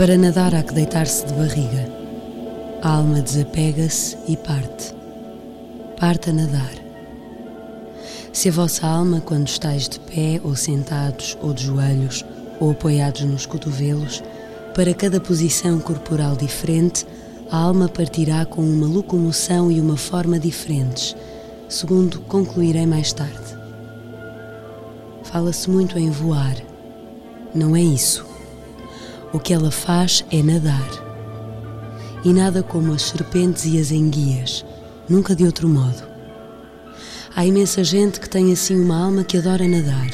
Para nadar há que deitar-se de barriga. A alma desapega-se e parte. Parte a nadar. Se a vossa alma, quando estáis de pé, ou sentados, ou de joelhos, ou apoiados nos cotovelos, para cada posição corporal diferente, a alma partirá com uma locomoção e uma forma diferentes, segundo concluirei mais tarde. Fala-se muito em voar. Não é isso. O que ela faz é nadar. E nada como as serpentes e as enguias, nunca de outro modo. Há imensa gente que tem assim uma alma que adora nadar.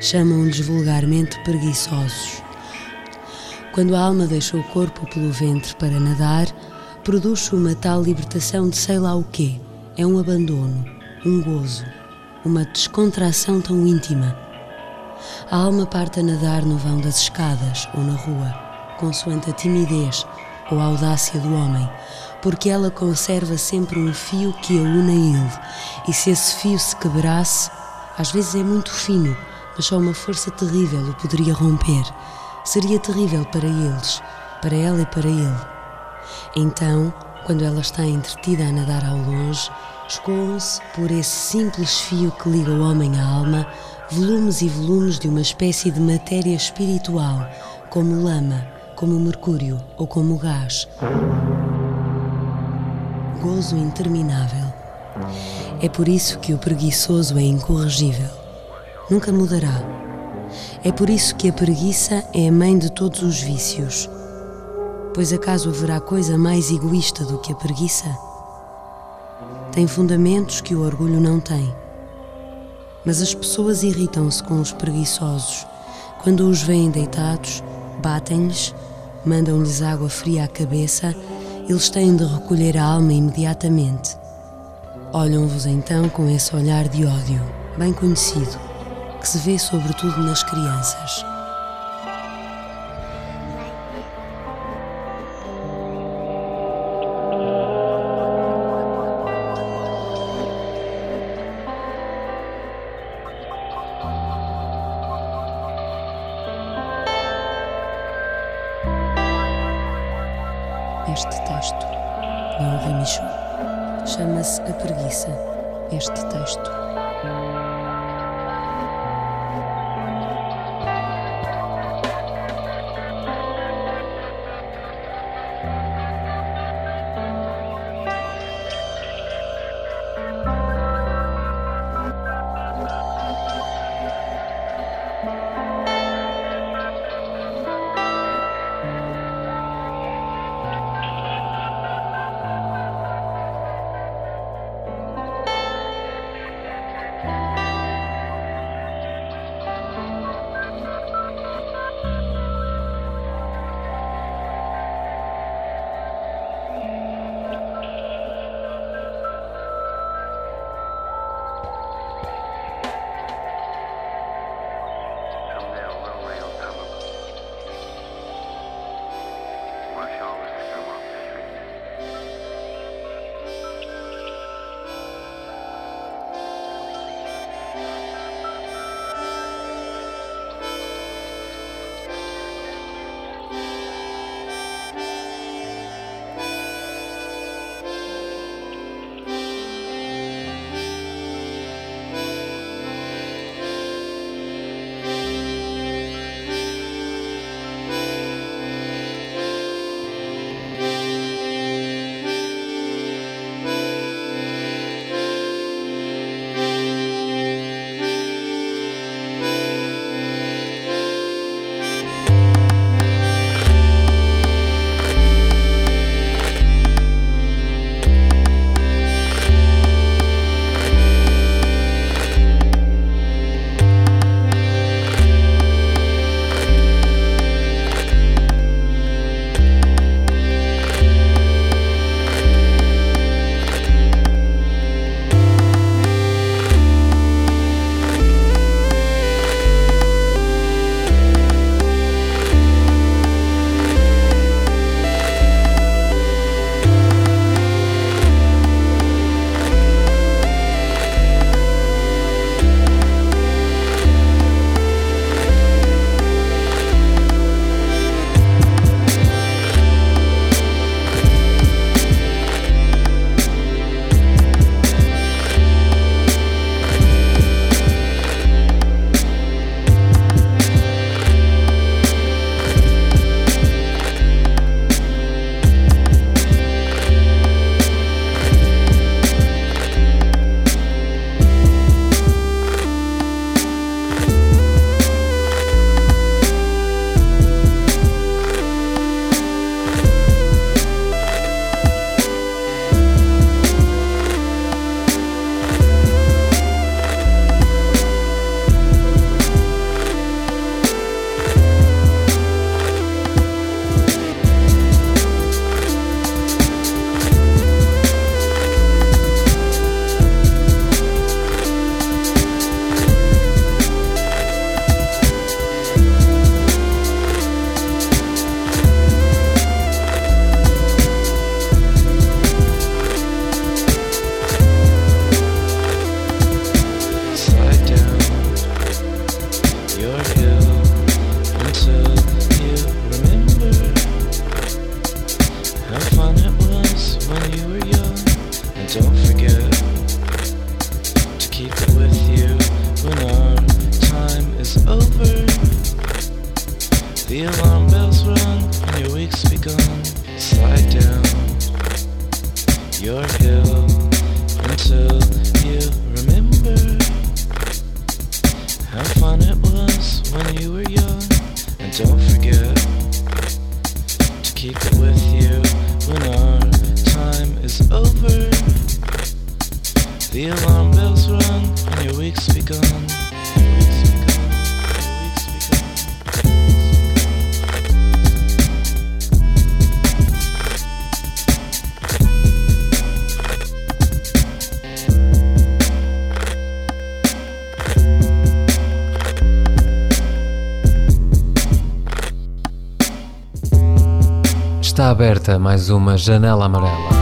Chamam-lhes vulgarmente preguiçosos. Quando a alma deixa o corpo pelo ventre para nadar, produz uma tal libertação de sei lá o quê. É um abandono, um gozo, uma descontração tão íntima. A alma parte a nadar no vão das escadas ou na rua, consoante a timidez ou a audácia do homem, porque ela conserva sempre um fio que a une a ele, e se esse fio se quebrasse, às vezes é muito fino, mas só uma força terrível o poderia romper. Seria terrível para eles, para ela e para ele. Então, quando ela está entretida a nadar ao longe, escoam-se por esse simples fio que liga o homem à alma volumes e volumes de uma espécie de matéria espiritual, como lama, como mercúrio ou como gás. Gozo interminável. É por isso que o preguiçoso é incorrigível. Nunca mudará. É por isso que a preguiça é a mãe de todos os vícios. Pois acaso haverá coisa mais egoísta do que a preguiça? Tem fundamentos que o orgulho não tem. Mas as pessoas irritam-se com os preguiçosos. Quando os veem deitados, batem-lhes, mandam-lhes água fria à cabeça, eles têm de recolher a alma imediatamente. Olham-vos então com esse olhar de ódio, bem conhecido, que se vê sobretudo nas crianças. Uma janela amarela.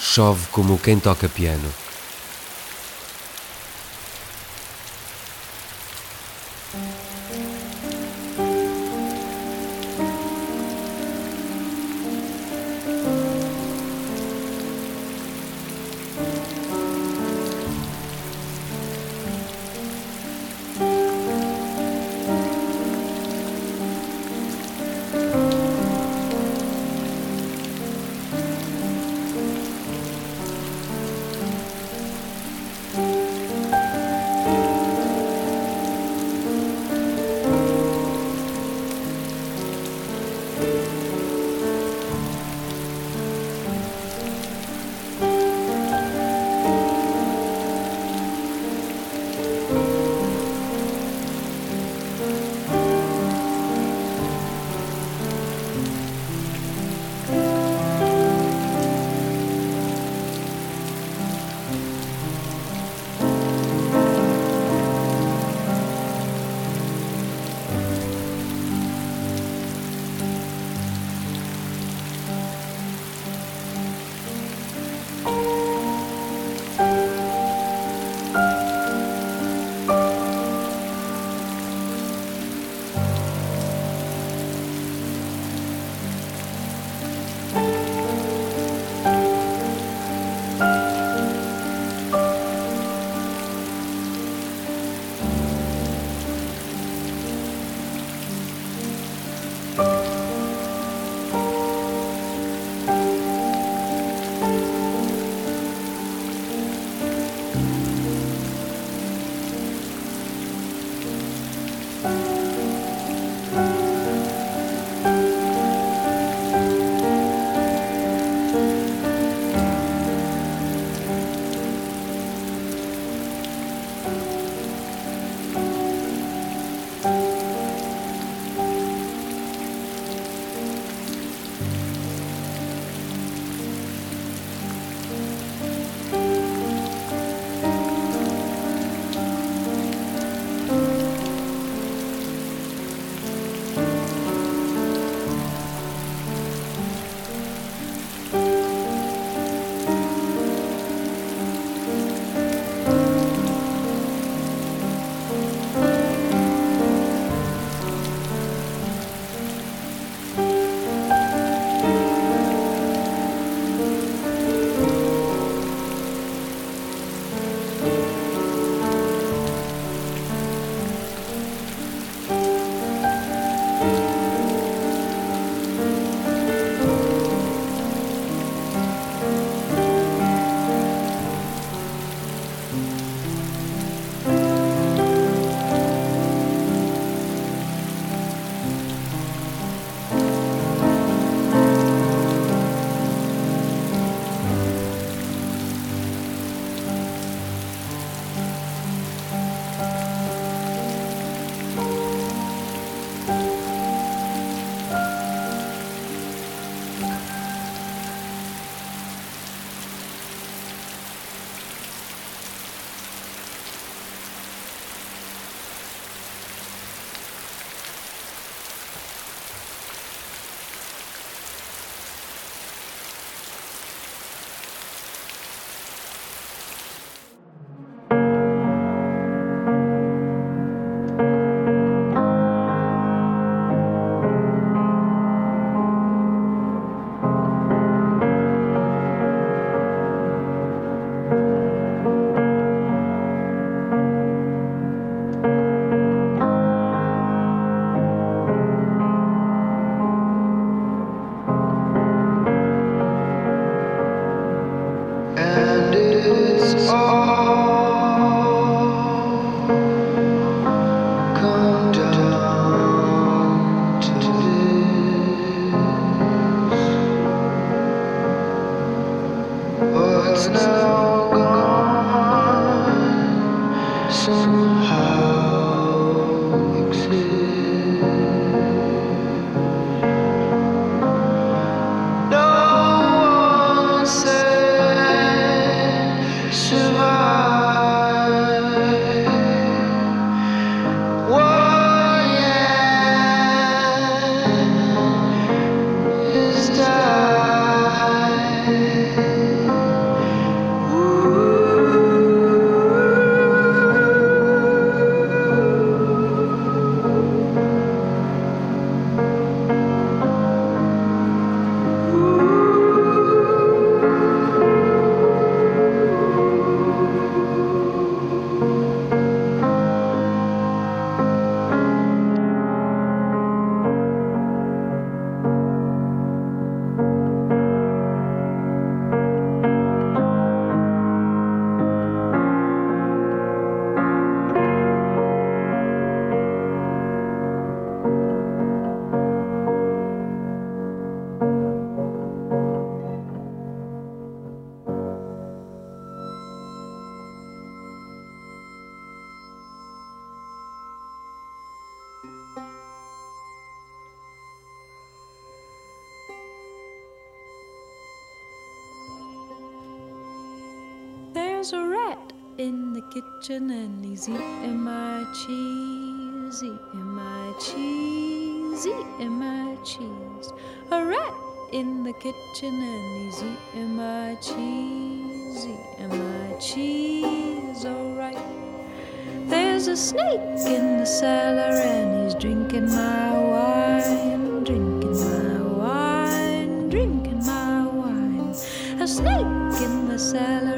Chove como quem toca piano. kitchen and he's eating my cheese, eating my cheese, eating my cheese. A rat in the kitchen and he's eating my cheese, eating my cheese, alright. There's a snake in the cellar and he's drinking my wine, drinking my wine, drinking my wine. A snake in the cellar.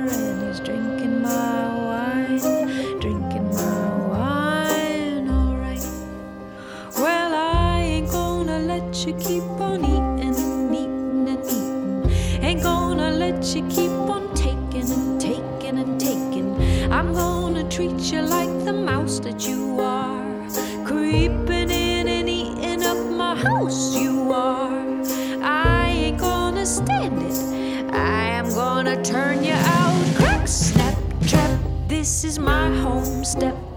step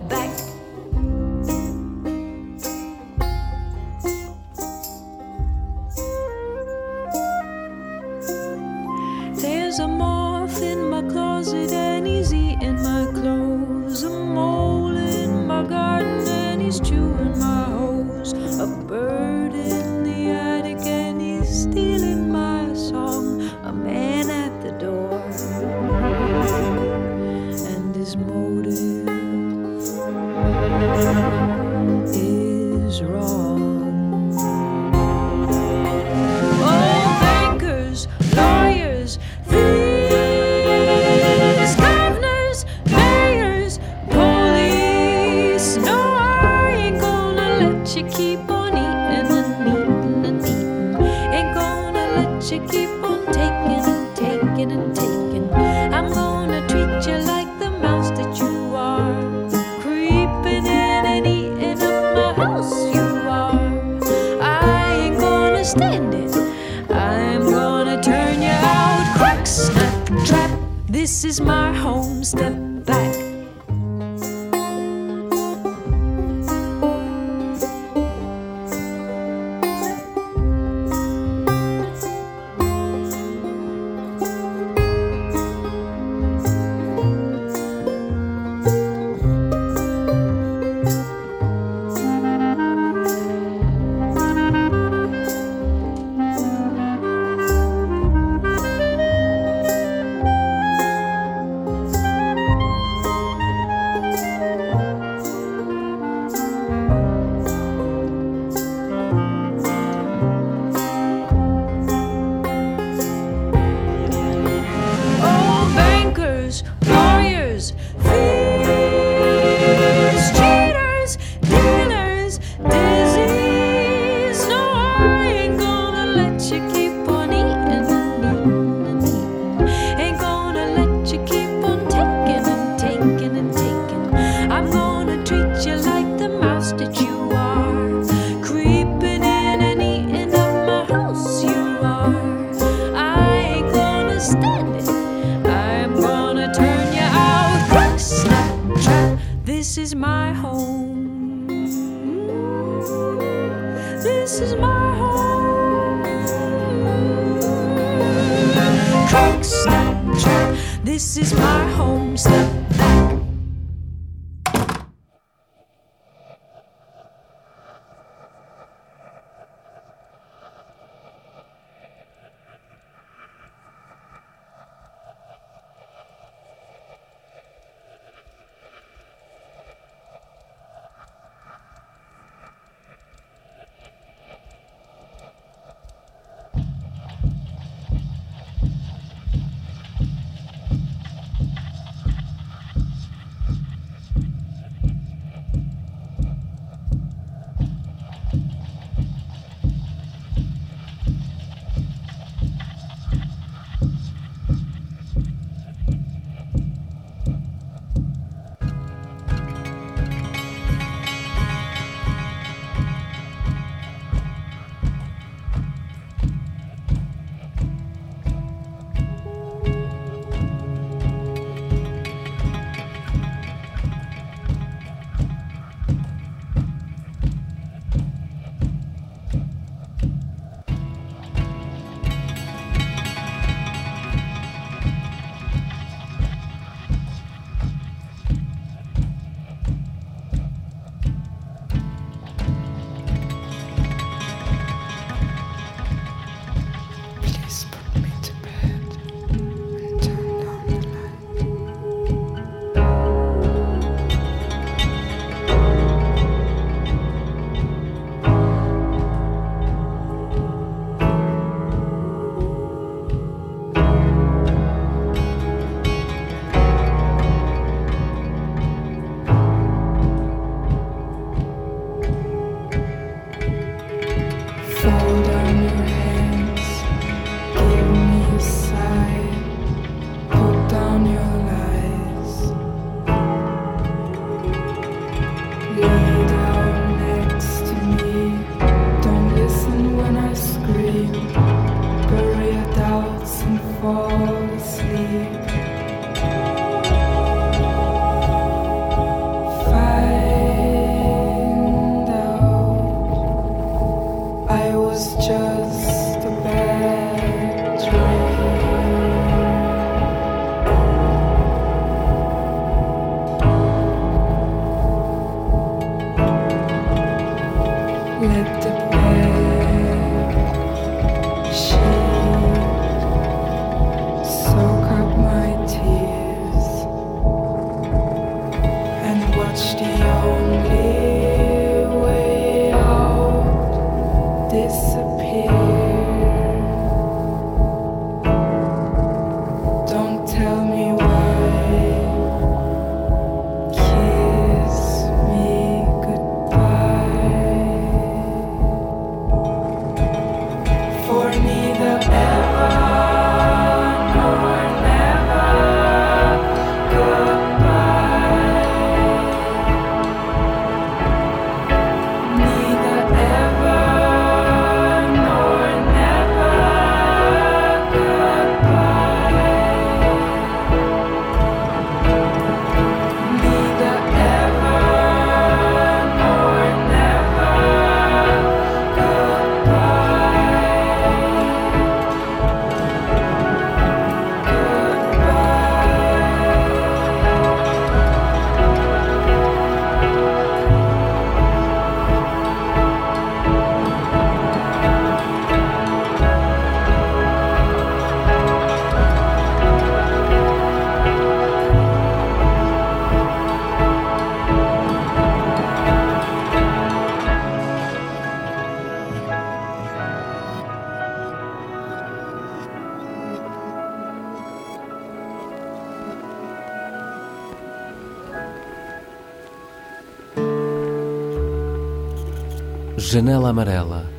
Janela Amarela.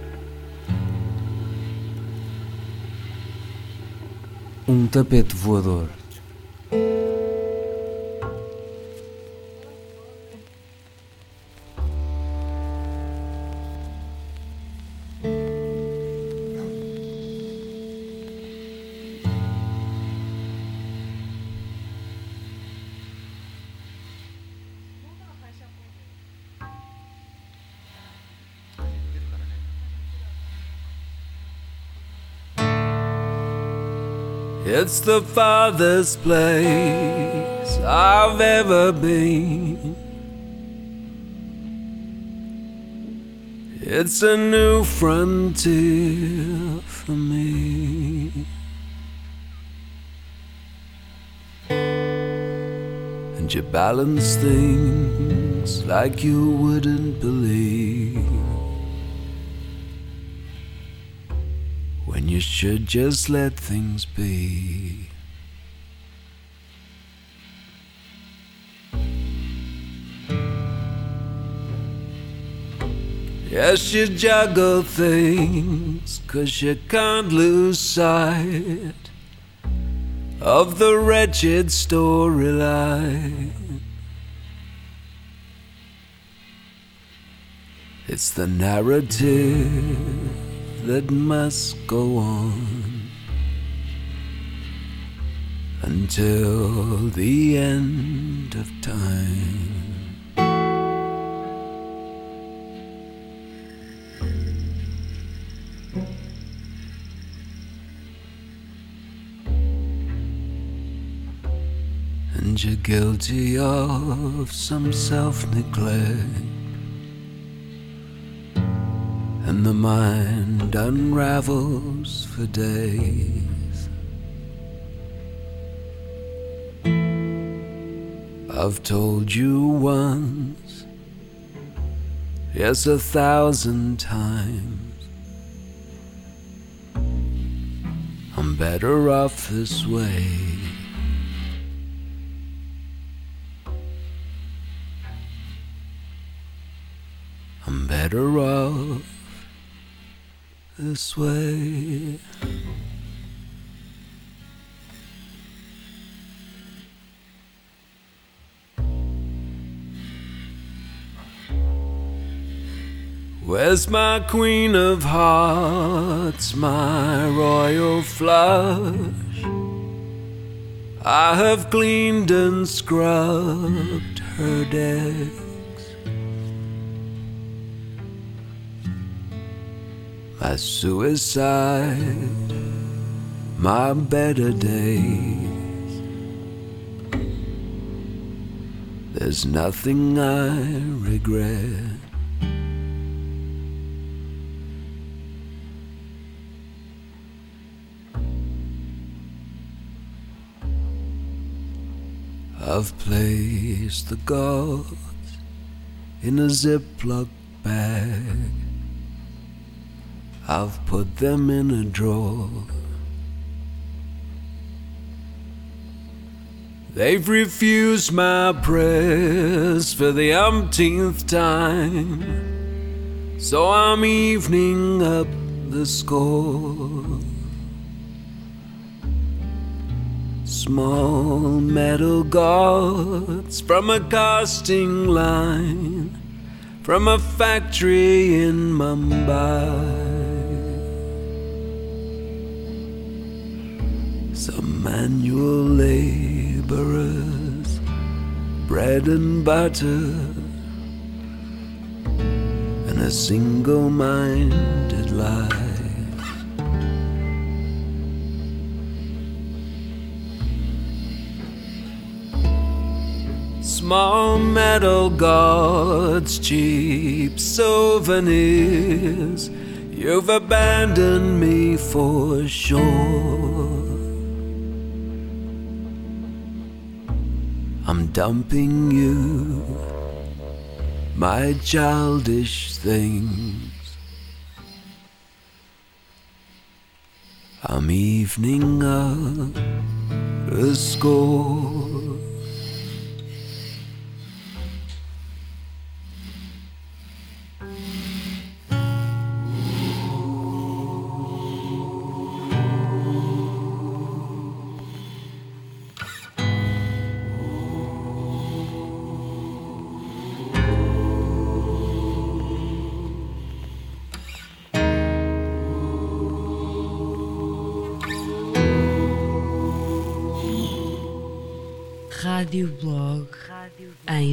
Um tapete voador. It's the farthest place I've ever been. It's a new frontier for me. And you balance things like you wouldn't believe. Should just let things be. Yes, you juggle things, cause you can't lose sight of the wretched storyline. It's the narrative that must go on until the end of time. And you're guilty of some self neglect and the mind unravels for days. I've told you once, yes, a thousand times. I'm better off this way. I'm better off this way. Where's my queen of hearts, my royal flush? I have cleaned and scrubbed her decks. My suicide, my better days. There's nothing I regret. I've placed the gods in a Ziploc bag. I've put them in a drawer. They've refused my prayers for the umpteenth time. So I'm evening up the score. Small metal gods from a casting line from a factory in Mumbai. Manual laborers, bread and butter, and a single minded life. Small metal gods, cheap souvenirs. You've abandoned me for sure. Dumping you, my childish things. I'm evening up a score.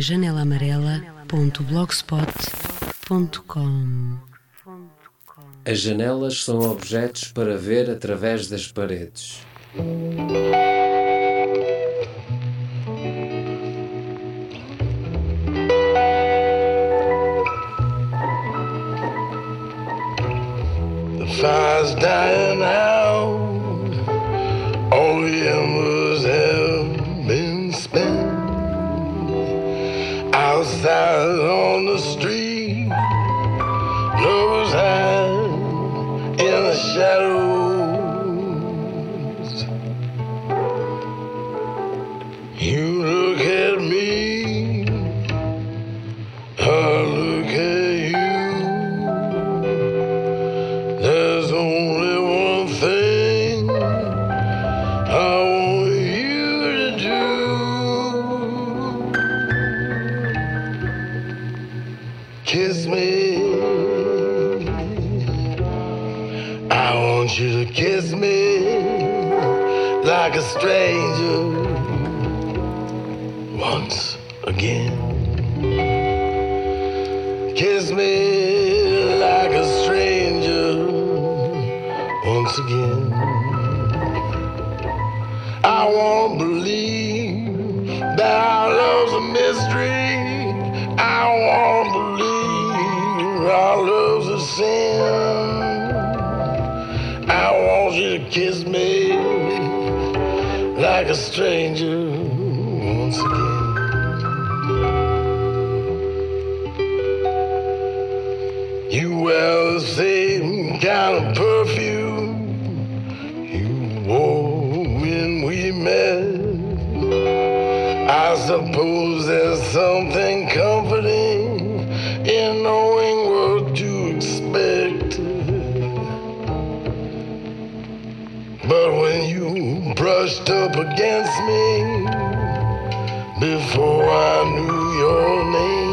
Em janelamarela.blogspot.com As janelas são objetos para ver através das paredes. The fire's dying out. The a stranger once again. You wear the same kind of perfume you wore when we met. I suppose there's something comforting in knowing what to expect. Brushed up against me before I knew your name,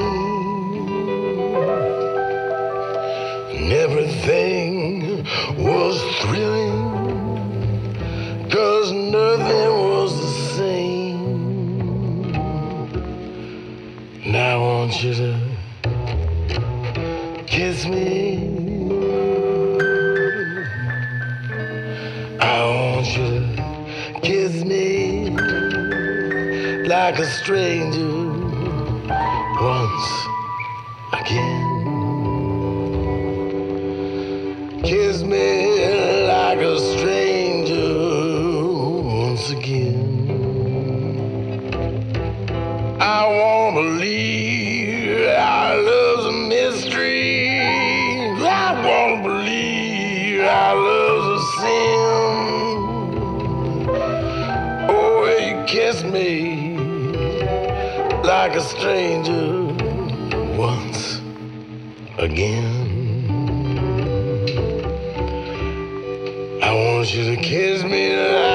like like a stranger once again. I want you to kiss me like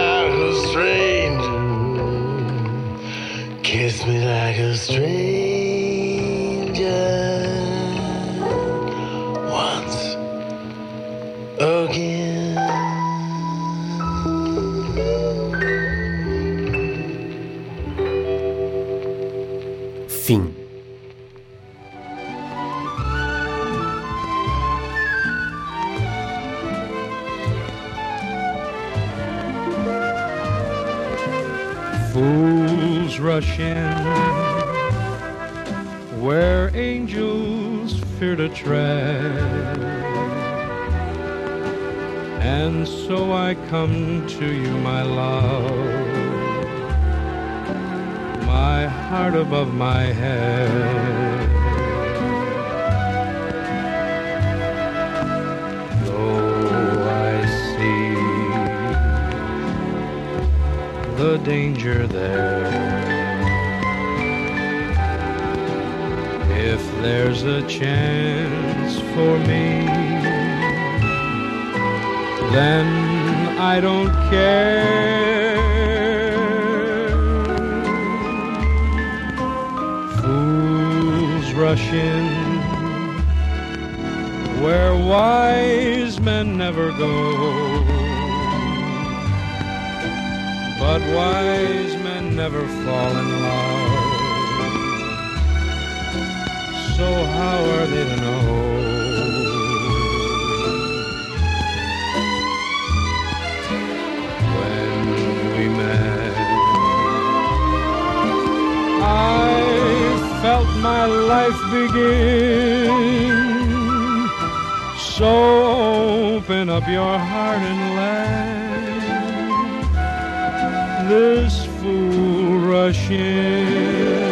my head. Though I see the danger there. If there's a chance for me, then I don't care. Where wise men never go. But wise men never fall in love. So how are they to know? Begin. So open up your heart and let this fool rush in.